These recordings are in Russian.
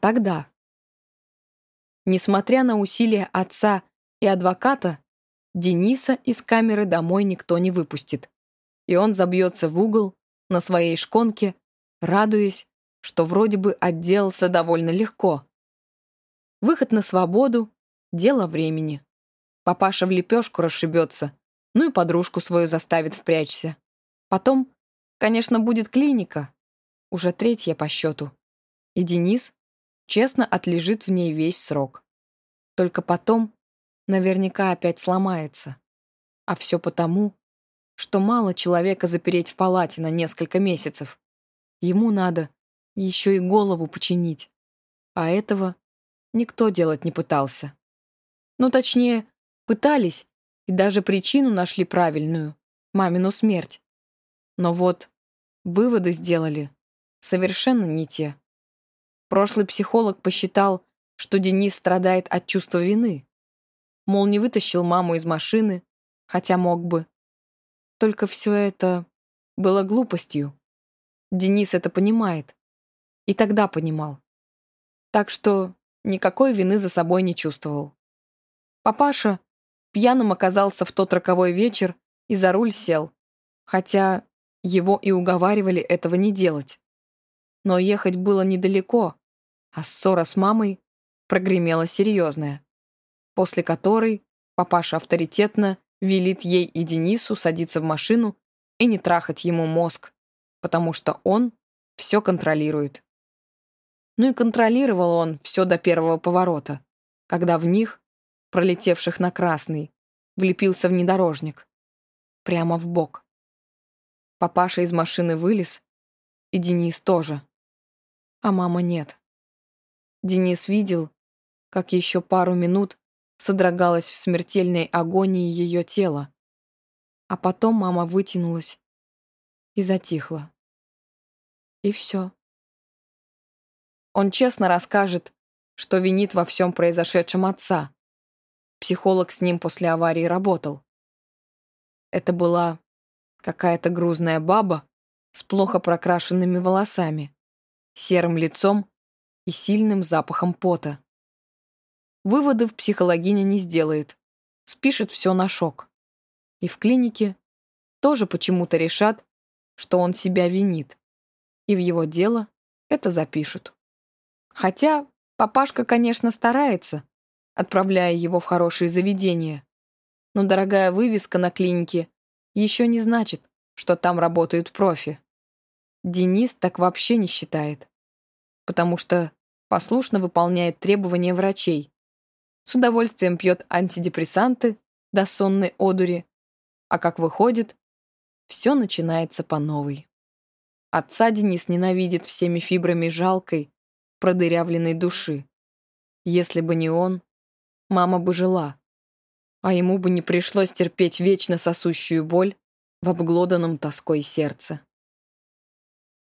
Тогда. Несмотря на усилия отца и адвоката, Дениса из камеры домой никто не выпустит. И он забьется в угол на своей шконке, радуясь, что вроде бы отделался довольно легко. Выход на свободу — дело времени. Папаша в лепешку расшибется, ну и подружку свою заставит впрячься. Потом, конечно, будет клиника, уже третья по счету. И Денис честно отлежит в ней весь срок. Только потом наверняка опять сломается. А все потому, что мало человека запереть в палате на несколько месяцев. Ему надо еще и голову починить. А этого никто делать не пытался. Ну, точнее, пытались и даже причину нашли правильную — мамину смерть. Но вот выводы сделали совершенно не те. Прошлый психолог посчитал, что Денис страдает от чувства вины. Мол, не вытащил маму из машины, хотя мог бы. Только все это было глупостью. Денис это понимает. И тогда понимал. Так что никакой вины за собой не чувствовал. Папаша пьяным оказался в тот роковой вечер и за руль сел, хотя его и уговаривали этого не делать. Но ехать было недалеко, а ссора с мамой прогремела серьезная, после которой папаша авторитетно велит ей и Денису садиться в машину и не трахать ему мозг, потому что он все контролирует. Ну и контролировал он все до первого поворота, когда в них, пролетевших на красный, влепился внедорожник. Прямо в бок. Папаша из машины вылез, и Денис тоже а мама нет. Денис видел, как еще пару минут содрогалось в смертельной агонии ее тело, а потом мама вытянулась и затихла. И все. Он честно расскажет, что винит во всем произошедшем отца. Психолог с ним после аварии работал. Это была какая-то грузная баба с плохо прокрашенными волосами серым лицом и сильным запахом пота. Выводов психологиня не сделает, спишет все на шок. И в клинике тоже почему-то решат, что он себя винит, и в его дело это запишут. Хотя папашка, конечно, старается, отправляя его в хорошие заведения, но дорогая вывеска на клинике еще не значит, что там работают профи. Денис так вообще не считает, потому что послушно выполняет требования врачей, с удовольствием пьет антидепрессанты до сонной одури, а как выходит, все начинается по новой. Отца Денис ненавидит всеми фибрами жалкой, продырявленной души. Если бы не он, мама бы жила, а ему бы не пришлось терпеть вечно сосущую боль в обглоданном тоской сердце.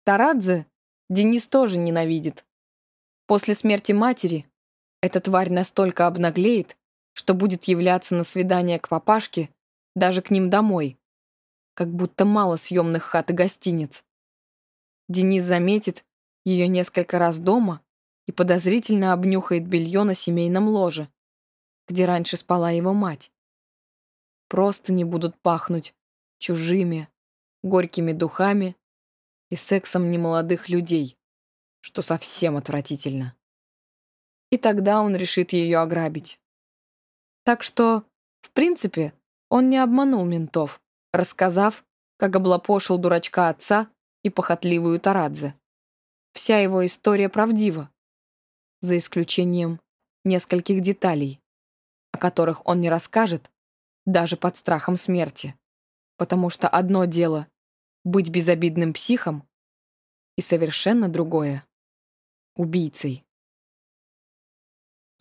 Тарадзе Денис тоже ненавидит. После смерти матери эта тварь настолько обнаглеет, что будет являться на свидание к папашке, даже к ним домой, как будто мало съемных хат и гостиниц. Денис заметит ее несколько раз дома и подозрительно обнюхает белье на семейном ложе, где раньше спала его мать. Просто не будут пахнуть чужими, горькими духами и сексом немолодых людей, что совсем отвратительно. И тогда он решит ее ограбить. Так что, в принципе, он не обманул ментов, рассказав, как облапошил дурачка отца и похотливую Тарадзе. Вся его история правдива, за исключением нескольких деталей, о которых он не расскажет даже под страхом смерти, потому что одно дело быть безобидным психом, и совершенно другое — убийцей.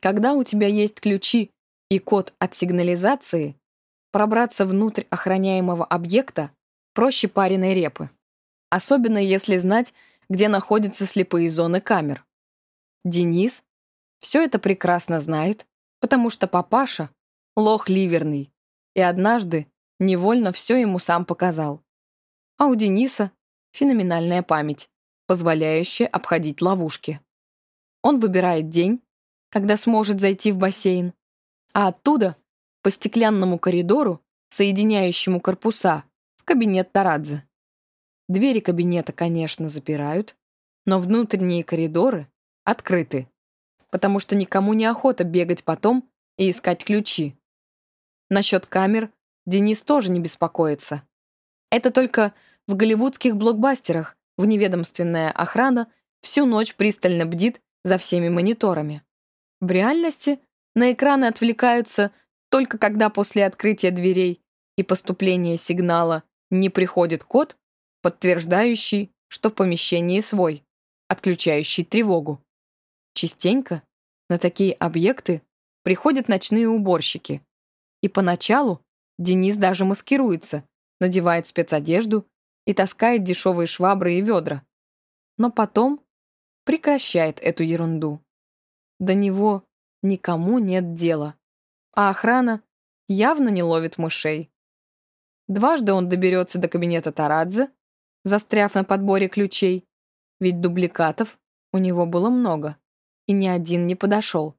Когда у тебя есть ключи и код от сигнализации, пробраться внутрь охраняемого объекта проще пареной репы. Особенно если знать, где находятся слепые зоны камер. Денис все это прекрасно знает, потому что папаша — лох ливерный, и однажды невольно все ему сам показал. А у Дениса феноменальная память, позволяющая обходить ловушки. Он выбирает день, когда сможет зайти в бассейн, а оттуда по стеклянному коридору, соединяющему корпуса, в кабинет Тарадзе. Двери кабинета, конечно, запирают, но внутренние коридоры открыты, потому что никому не охота бегать потом и искать ключи. Насчет камер Денис тоже не беспокоится. Это только в голливудских блокбастерах вневедомственная охрана всю ночь пристально бдит за всеми мониторами. В реальности на экраны отвлекаются только когда после открытия дверей и поступления сигнала не приходит код, подтверждающий, что в помещении свой, отключающий тревогу. Частенько на такие объекты приходят ночные уборщики. И поначалу Денис даже маскируется, надевает спецодежду и таскает дешевые швабры и ведра. Но потом прекращает эту ерунду. До него никому нет дела, а охрана явно не ловит мышей. Дважды он доберется до кабинета Тарадзе, застряв на подборе ключей, ведь дубликатов у него было много, и ни один не подошел.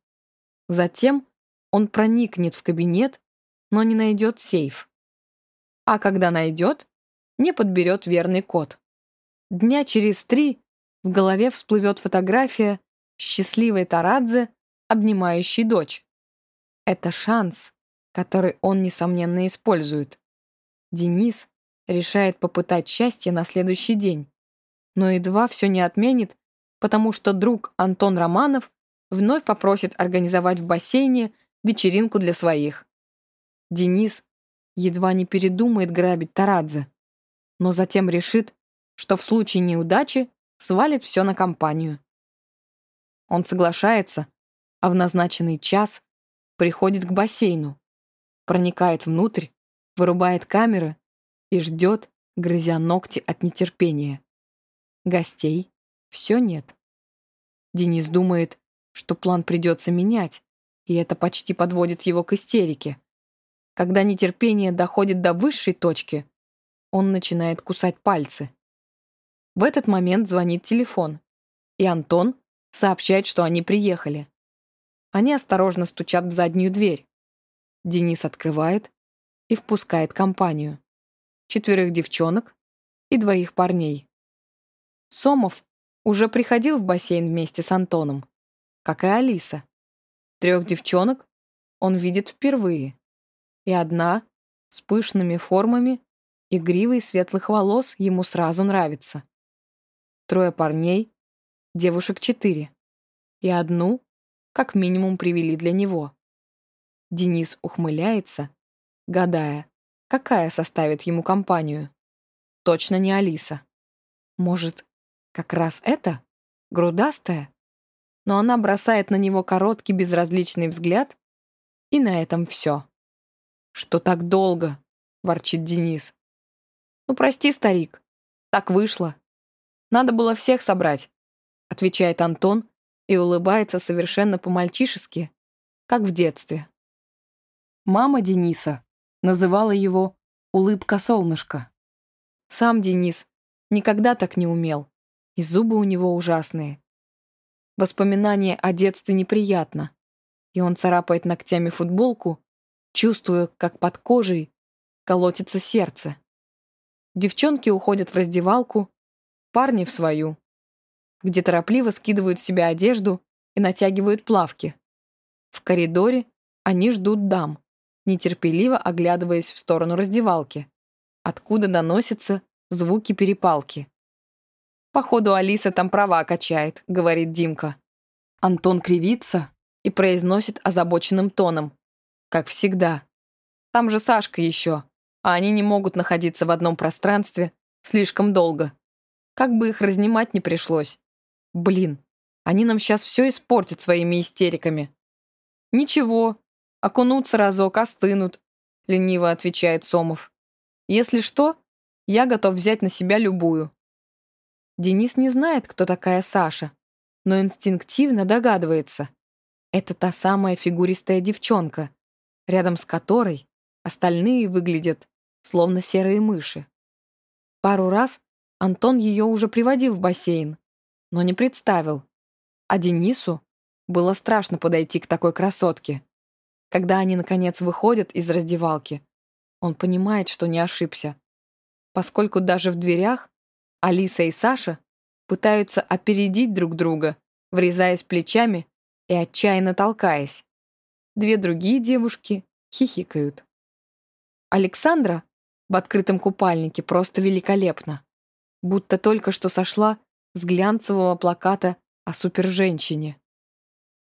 Затем он проникнет в кабинет, но не найдет сейф. А когда найдет, не подберет верный код. Дня через три в голове всплывет фотография счастливой Тарадзе, обнимающей дочь. Это шанс, который он, несомненно, использует. Денис решает попытать счастье на следующий день. Но едва все не отменит, потому что друг Антон Романов вновь попросит организовать в бассейне вечеринку для своих. Денис едва не передумает грабить Тарадзе, но затем решит, что в случае неудачи свалит все на компанию. Он соглашается, а в назначенный час приходит к бассейну, проникает внутрь, вырубает камеры и ждет, грызя ногти от нетерпения. Гостей все нет. Денис думает, что план придется менять, и это почти подводит его к истерике. Когда нетерпение доходит до высшей точки, он начинает кусать пальцы. В этот момент звонит телефон, и Антон сообщает, что они приехали. Они осторожно стучат в заднюю дверь. Денис открывает и впускает компанию. Четверых девчонок и двоих парней. Сомов уже приходил в бассейн вместе с Антоном, как и Алиса. Трех девчонок он видит впервые и одна с пышными формами и гривой светлых волос ему сразу нравится. Трое парней, девушек четыре, и одну как минимум привели для него. Денис ухмыляется, гадая, какая составит ему компанию. Точно не Алиса. Может, как раз это? Грудастая? Но она бросает на него короткий безразличный взгляд, и на этом все. «Что так долго?» — ворчит Денис. «Ну, прости, старик. Так вышло. Надо было всех собрать», — отвечает Антон и улыбается совершенно по-мальчишески, как в детстве. Мама Дениса называла его «улыбка солнышка». Сам Денис никогда так не умел, и зубы у него ужасные. Воспоминание о детстве неприятно, и он царапает ногтями футболку, чувствуя, как под кожей колотится сердце. Девчонки уходят в раздевалку, парни в свою, где торопливо скидывают с себя одежду и натягивают плавки. В коридоре они ждут дам, нетерпеливо оглядываясь в сторону раздевалки, откуда доносятся звуки перепалки. «Походу, Алиса там права качает», — говорит Димка. Антон кривится и произносит озабоченным тоном как всегда. Там же Сашка еще, а они не могут находиться в одном пространстве слишком долго. Как бы их разнимать не пришлось. Блин, они нам сейчас все испортят своими истериками. Ничего, окунутся разок, остынут, лениво отвечает Сомов. Если что, я готов взять на себя любую. Денис не знает, кто такая Саша, но инстинктивно догадывается. Это та самая фигуристая девчонка, рядом с которой остальные выглядят словно серые мыши. Пару раз Антон ее уже приводил в бассейн, но не представил. А Денису было страшно подойти к такой красотке. Когда они, наконец, выходят из раздевалки, он понимает, что не ошибся, поскольку даже в дверях Алиса и Саша пытаются опередить друг друга, врезаясь плечами и отчаянно толкаясь. Две другие девушки хихикают. Александра в открытом купальнике просто великолепна, будто только что сошла с глянцевого плаката о суперженщине.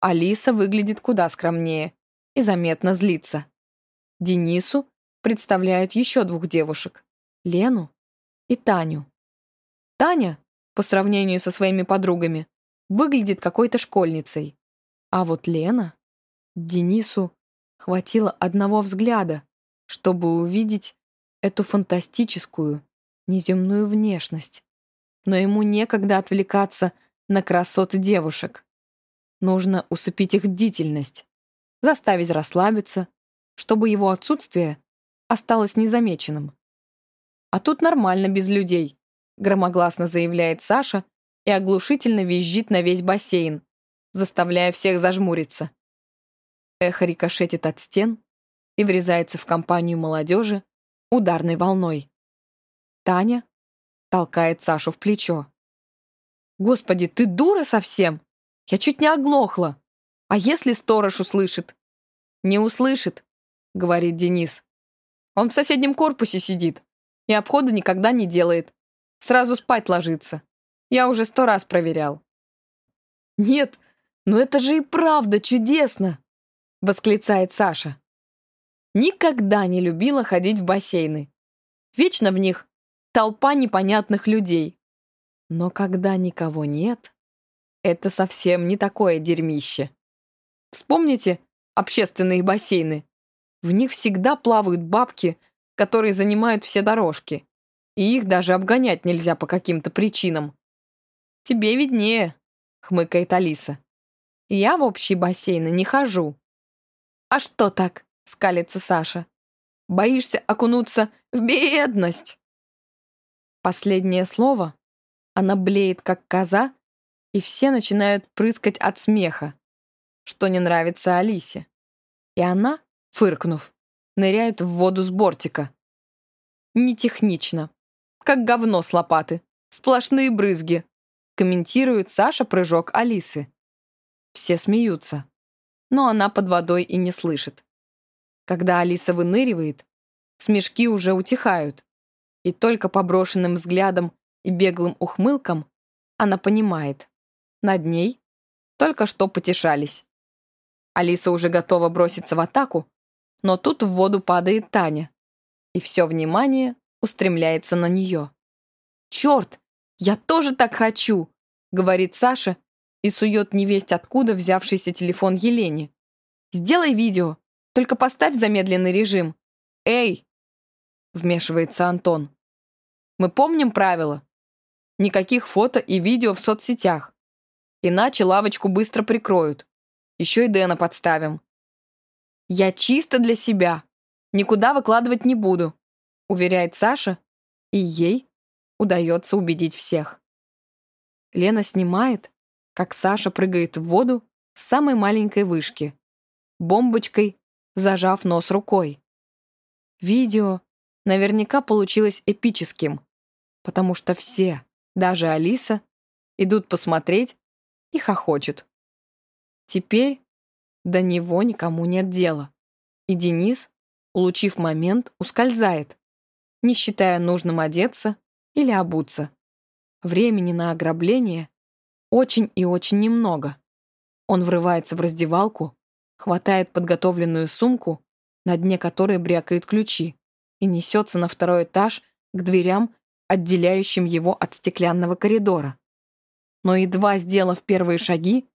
Алиса выглядит куда скромнее и заметно злится. Денису представляют еще двух девушек — Лену и Таню. Таня, по сравнению со своими подругами, выглядит какой-то школьницей. А вот Лена... Денису хватило одного взгляда, чтобы увидеть эту фантастическую, неземную внешность. Но ему некогда отвлекаться на красоты девушек. Нужно усыпить их бдительность, заставить расслабиться, чтобы его отсутствие осталось незамеченным. А тут нормально без людей, громогласно заявляет Саша и оглушительно визжит на весь бассейн, заставляя всех зажмуриться. Эхо рикошетит от стен и врезается в компанию молодежи ударной волной. Таня толкает Сашу в плечо. «Господи, ты дура совсем? Я чуть не оглохла. А если сторож услышит?» «Не услышит», — говорит Денис. «Он в соседнем корпусе сидит и обхода никогда не делает. Сразу спать ложится. Я уже сто раз проверял». «Нет, но это же и правда чудесно!» — восклицает Саша. Никогда не любила ходить в бассейны. Вечно в них толпа непонятных людей. Но когда никого нет, это совсем не такое дерьмище. Вспомните общественные бассейны. В них всегда плавают бабки, которые занимают все дорожки. И их даже обгонять нельзя по каким-то причинам. «Тебе виднее», — хмыкает Алиса. «Я в общие бассейны не хожу». «А что так?» — скалится Саша. «Боишься окунуться в бедность?» Последнее слово. Она блеет, как коза, и все начинают прыскать от смеха, что не нравится Алисе. И она, фыркнув, ныряет в воду с бортика. Нетехнично. Как говно с лопаты. Сплошные брызги. Комментирует Саша прыжок Алисы. Все смеются. Но она под водой и не слышит. Когда Алиса выныривает, смешки уже утихают. И только по брошенным взглядам и беглым ухмылкам она понимает. Над ней только что потешались. Алиса уже готова броситься в атаку, но тут в воду падает Таня, и все внимание устремляется на нее. «Черт, я тоже так хочу!» — говорит Саша и сует невесть откуда взявшийся телефон Елене. «Сделай видео, только поставь замедленный режим. Эй!» — вмешивается Антон. «Мы помним правила. Никаких фото и видео в соцсетях. Иначе лавочку быстро прикроют. Еще и Дэна подставим. Я чисто для себя. Никуда выкладывать не буду, уверяет Саша, и ей удается убедить всех. Лена снимает, как Саша прыгает в воду с самой маленькой вышки, бомбочкой зажав нос рукой. Видео наверняка получилось эпическим, потому что все, даже Алиса, идут посмотреть, и хохочет. Теперь до него никому нет дела. И Денис, улучив момент, ускользает, не считая нужным одеться или обуться. Времени на ограбление очень и очень немного. Он врывается в раздевалку, хватает подготовленную сумку, на дне которой брякают ключи, и несется на второй этаж к дверям, отделяющим его от стеклянного коридора. Но едва сделав первые шаги,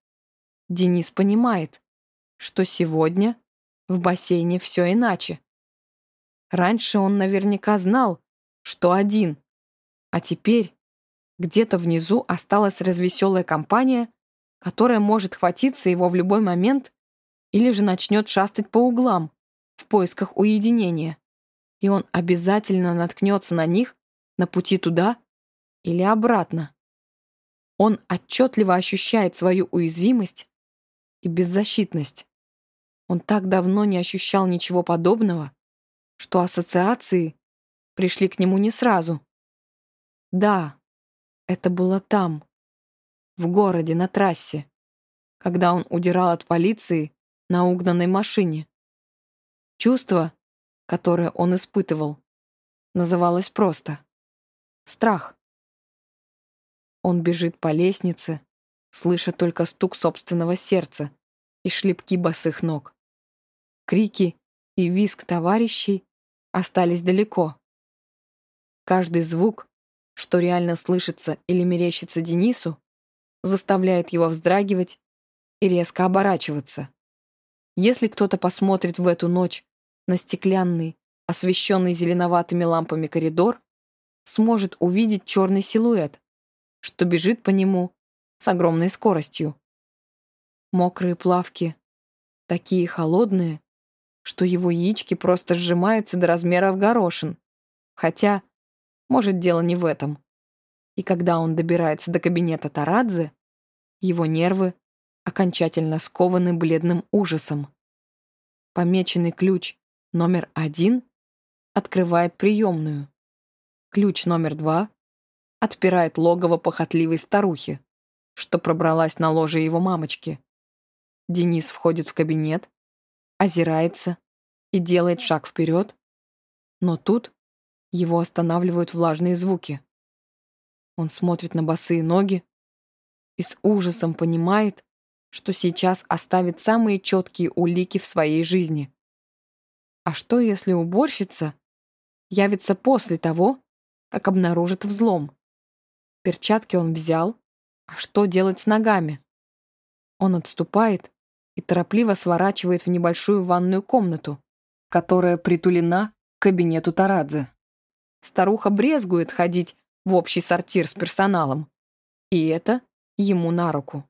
Денис понимает, что сегодня в бассейне все иначе. Раньше он наверняка знал, что один, а теперь где-то внизу осталась развеселая компания, которая может хватиться его в любой момент или же начнет шастать по углам в поисках уединения, и он обязательно наткнется на них на пути туда или обратно. Он отчетливо ощущает свою уязвимость и беззащитность. Он так давно не ощущал ничего подобного, что ассоциации пришли к нему не сразу. Да, это было там, в городе, на трассе, когда он удирал от полиции на угнанной машине. Чувство, которое он испытывал, называлось просто страх. Он бежит по лестнице, слыша только стук собственного сердца и шлепки босых ног. Крики и визг товарищей остались далеко. Каждый звук, что реально слышится или мерещится Денису, заставляет его вздрагивать и резко оборачиваться. Если кто-то посмотрит в эту ночь на стеклянный, освещенный зеленоватыми лампами коридор, сможет увидеть черный силуэт, что бежит по нему с огромной скоростью. Мокрые плавки, такие холодные, что его яички просто сжимаются до размеров горошин. Хотя, может, дело не в этом. И когда он добирается до кабинета Тарадзе, его нервы окончательно скованы бледным ужасом. Помеченный ключ номер один открывает приемную. Ключ номер два отпирает логово похотливой старухи, что пробралась на ложе его мамочки. Денис входит в кабинет, озирается и делает шаг вперед, но тут его останавливают влажные звуки. Он смотрит на босые ноги и с ужасом понимает, что сейчас оставит самые четкие улики в своей жизни. А что, если уборщица явится после того, как обнаружит взлом? Перчатки он взял, а что делать с ногами? Он отступает и торопливо сворачивает в небольшую ванную комнату, которая притулена к кабинету Тарадзе. Старуха брезгует ходить в общий сортир с персоналом. И это ему на руку.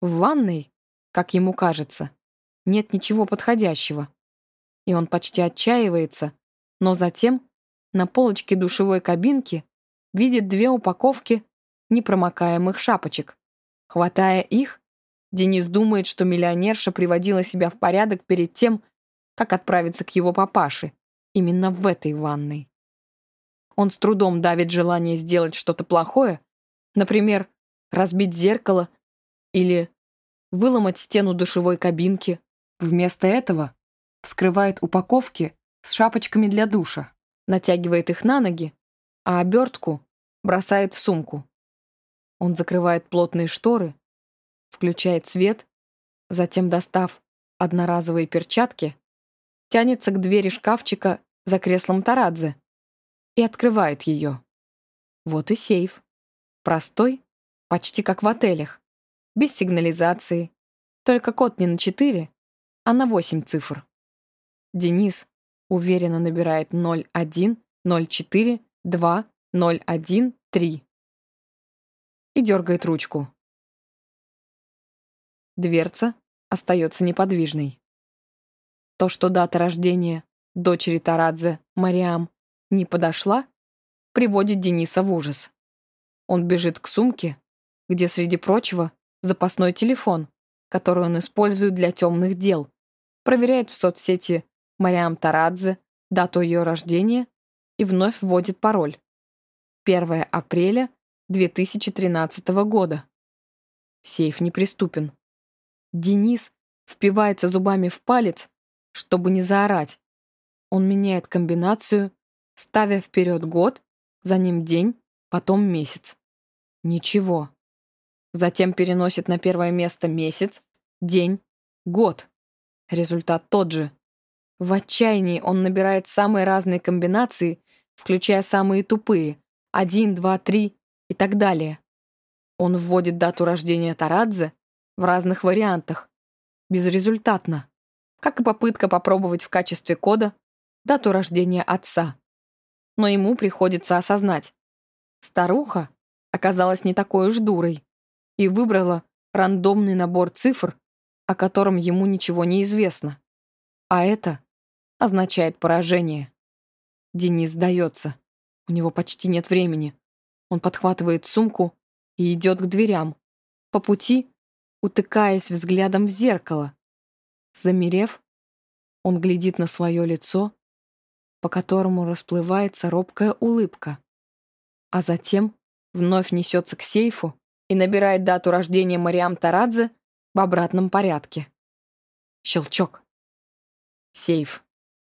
В ванной, как ему кажется, нет ничего подходящего. И он почти отчаивается, но затем на полочке душевой кабинки видит две упаковки непромокаемых шапочек. Хватая их, Денис думает, что миллионерша приводила себя в порядок перед тем, как отправиться к его папаше, именно в этой ванной. Он с трудом давит желание сделать что-то плохое, например, разбить зеркало или выломать стену душевой кабинки. Вместо этого вскрывает упаковки с шапочками для душа, натягивает их на ноги, а обертку бросает в сумку. Он закрывает плотные шторы, включает свет, затем, достав одноразовые перчатки, тянется к двери шкафчика за креслом Тарадзе и открывает ее. Вот и сейф. Простой, почти как в отелях без сигнализации. Только код не на 4, а на 8 цифр. Денис уверенно набирает 01, 04, 2, 01, 3 и дергает ручку. Дверца остается неподвижной. То, что дата рождения дочери Тарадзе, Мариам, не подошла, приводит Дениса в ужас. Он бежит к сумке, где, среди прочего, запасной телефон, который он использует для темных дел, проверяет в соцсети Мариам Тарадзе дату ее рождения и вновь вводит пароль. 1 апреля 2013 года. Сейф неприступен. Денис впивается зубами в палец, чтобы не заорать. Он меняет комбинацию, ставя вперед год, за ним день, потом месяц. Ничего. Затем переносит на первое место месяц, день, год. Результат тот же. В отчаянии он набирает самые разные комбинации, включая самые тупые — один, два, три и так далее. Он вводит дату рождения Тарадзе в разных вариантах. Безрезультатно. Как и попытка попробовать в качестве кода дату рождения отца. Но ему приходится осознать. Старуха оказалась не такой уж дурой и выбрала рандомный набор цифр, о котором ему ничего не известно. А это означает поражение. Денис сдается. У него почти нет времени. Он подхватывает сумку и идет к дверям, по пути утыкаясь взглядом в зеркало. Замерев, он глядит на свое лицо, по которому расплывается робкая улыбка, а затем вновь несется к сейфу и набирает дату рождения Мариам Тарадзе в обратном порядке. Щелчок. Сейф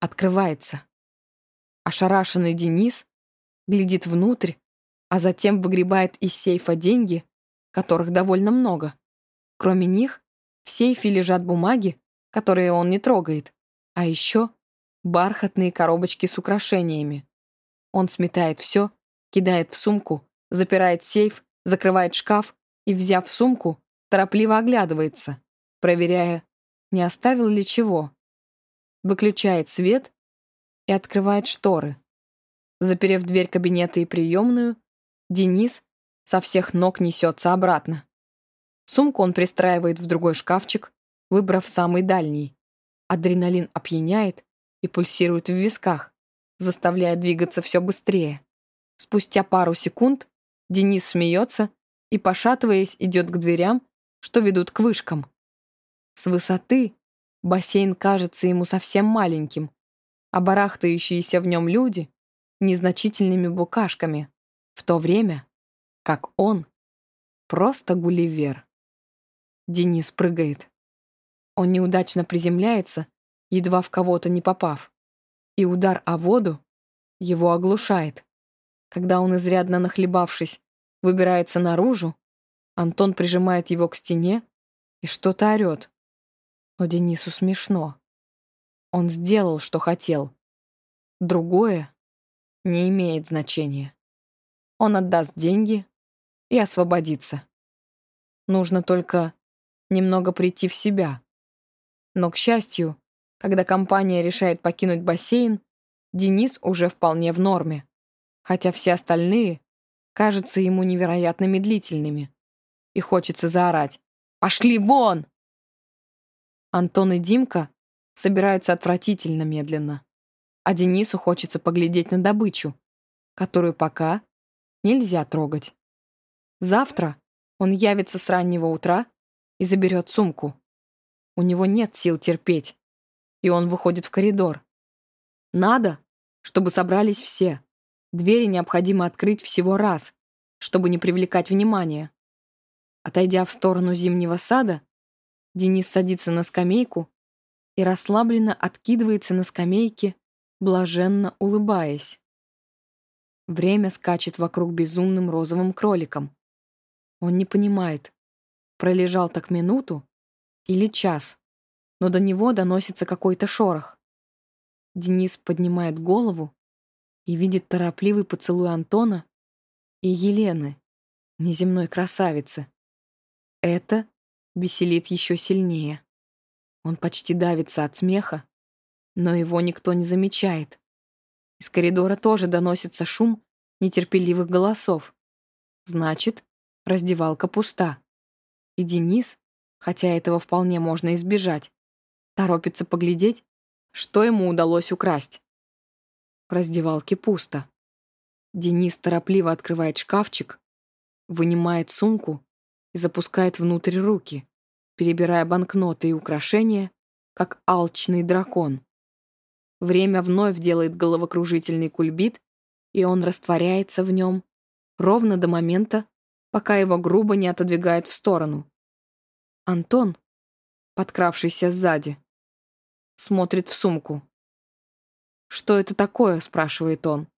открывается. Ошарашенный Денис глядит внутрь, а затем выгребает из сейфа деньги, которых довольно много. Кроме них, в сейфе лежат бумаги, которые он не трогает, а еще бархатные коробочки с украшениями. Он сметает все, кидает в сумку, запирает сейф, закрывает шкаф и, взяв сумку, торопливо оглядывается, проверяя, не оставил ли чего. Выключает свет и открывает шторы. Заперев дверь кабинета и приемную, Денис со всех ног несется обратно. Сумку он пристраивает в другой шкафчик, выбрав самый дальний. Адреналин опьяняет и пульсирует в висках, заставляя двигаться все быстрее. Спустя пару секунд Денис смеется и, пошатываясь, идет к дверям, что ведут к вышкам. С высоты бассейн кажется ему совсем маленьким, а барахтающиеся в нем люди — незначительными букашками, в то время как он просто гулливер. Денис прыгает. Он неудачно приземляется, едва в кого-то не попав, и удар о воду его оглушает. Когда он, изрядно нахлебавшись, выбирается наружу, Антон прижимает его к стене и что-то орет. Но Денису смешно. Он сделал, что хотел. Другое не имеет значения. Он отдаст деньги и освободится. Нужно только немного прийти в себя. Но, к счастью, когда компания решает покинуть бассейн, Денис уже вполне в норме, хотя все остальные кажутся ему невероятно медлительными. И хочется заорать «Пошли вон!» Антон и Димка собираются отвратительно медленно, а Денису хочется поглядеть на добычу, которую пока нельзя трогать. Завтра он явится с раннего утра и заберет сумку. У него нет сил терпеть, и он выходит в коридор. Надо, чтобы собрались все. Двери необходимо открыть всего раз, чтобы не привлекать внимания. Отойдя в сторону зимнего сада, Денис садится на скамейку и расслабленно откидывается на скамейке, блаженно улыбаясь. Время скачет вокруг безумным розовым кроликом. Он не понимает, пролежал так минуту или час, но до него доносится какой-то шорох. Денис поднимает голову и видит торопливый поцелуй Антона и Елены, неземной красавицы. Это веселит еще сильнее. Он почти давится от смеха, но его никто не замечает. Из коридора тоже доносится шум нетерпеливых голосов. Значит, раздевалка пуста. И Денис, хотя этого вполне можно избежать, торопится поглядеть, что ему удалось украсть. В раздевалке пусто. Денис торопливо открывает шкафчик, вынимает сумку и запускает внутрь руки, перебирая банкноты и украшения, как алчный дракон. Время вновь делает головокружительный кульбит, и он растворяется в нем ровно до момента, пока его грубо не отодвигает в сторону. Антон, подкравшийся сзади, смотрит в сумку. «Что это такое?» — спрашивает он.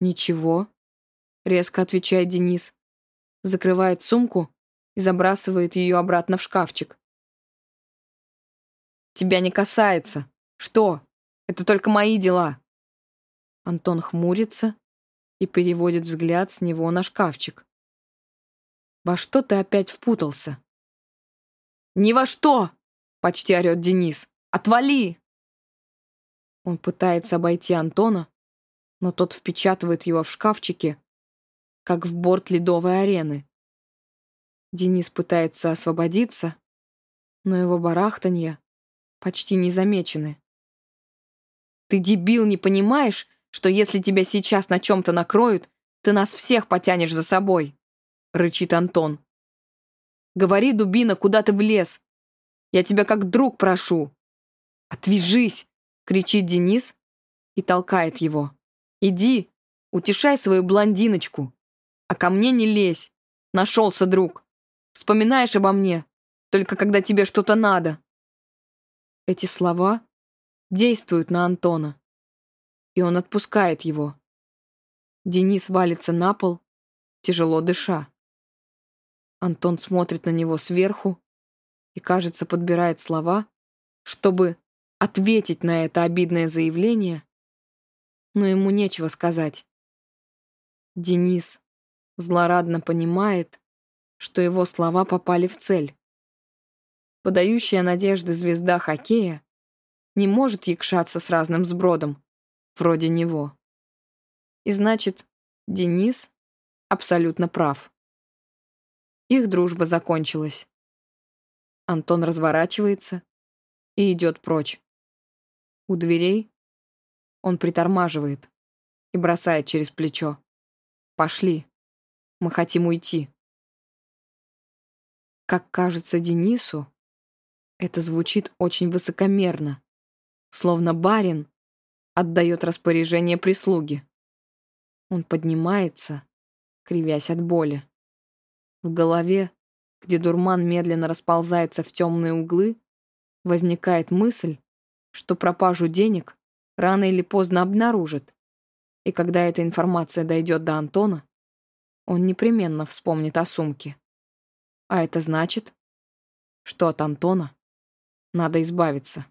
«Ничего», — резко отвечает Денис, закрывает сумку и забрасывает ее обратно в шкафчик. «Тебя не касается. Что? Это только мои дела». Антон хмурится и переводит взгляд с него на шкафчик. Во что ты опять впутался?» «Ни во что!» — почти орет Денис. «Отвали!» Он пытается обойти Антона, но тот впечатывает его в шкафчике, как в борт ледовой арены. Денис пытается освободиться, но его барахтанья почти не замечены. «Ты, дебил, не понимаешь, что если тебя сейчас на чем-то накроют, ты нас всех потянешь за собой?» — рычит Антон. «Говори, дубина, куда ты влез? Я тебя как друг прошу!» «Отвяжись!» — кричит Денис и толкает его. «Иди, утешай свою блондиночку, а ко мне не лезь. Нашелся друг. Вспоминаешь обо мне, только когда тебе что-то надо». Эти слова действуют на Антона, и он отпускает его. Денис валится на пол, тяжело дыша. Антон смотрит на него сверху и, кажется, подбирает слова, чтобы ответить на это обидное заявление, но ему нечего сказать. Денис злорадно понимает, что его слова попали в цель. Подающая надежды звезда хоккея не может якшаться с разным сбродом, вроде него. И значит, Денис абсолютно прав. Их дружба закончилась. Антон разворачивается и идет прочь. У дверей он притормаживает и бросает через плечо. «Пошли, мы хотим уйти». Как кажется Денису, это звучит очень высокомерно, словно барин отдает распоряжение прислуги. Он поднимается, кривясь от боли. В голове, где дурман медленно расползается в темные углы, возникает мысль, что пропажу денег рано или поздно обнаружат. И когда эта информация дойдет до Антона, он непременно вспомнит о сумке. А это значит, что от Антона надо избавиться.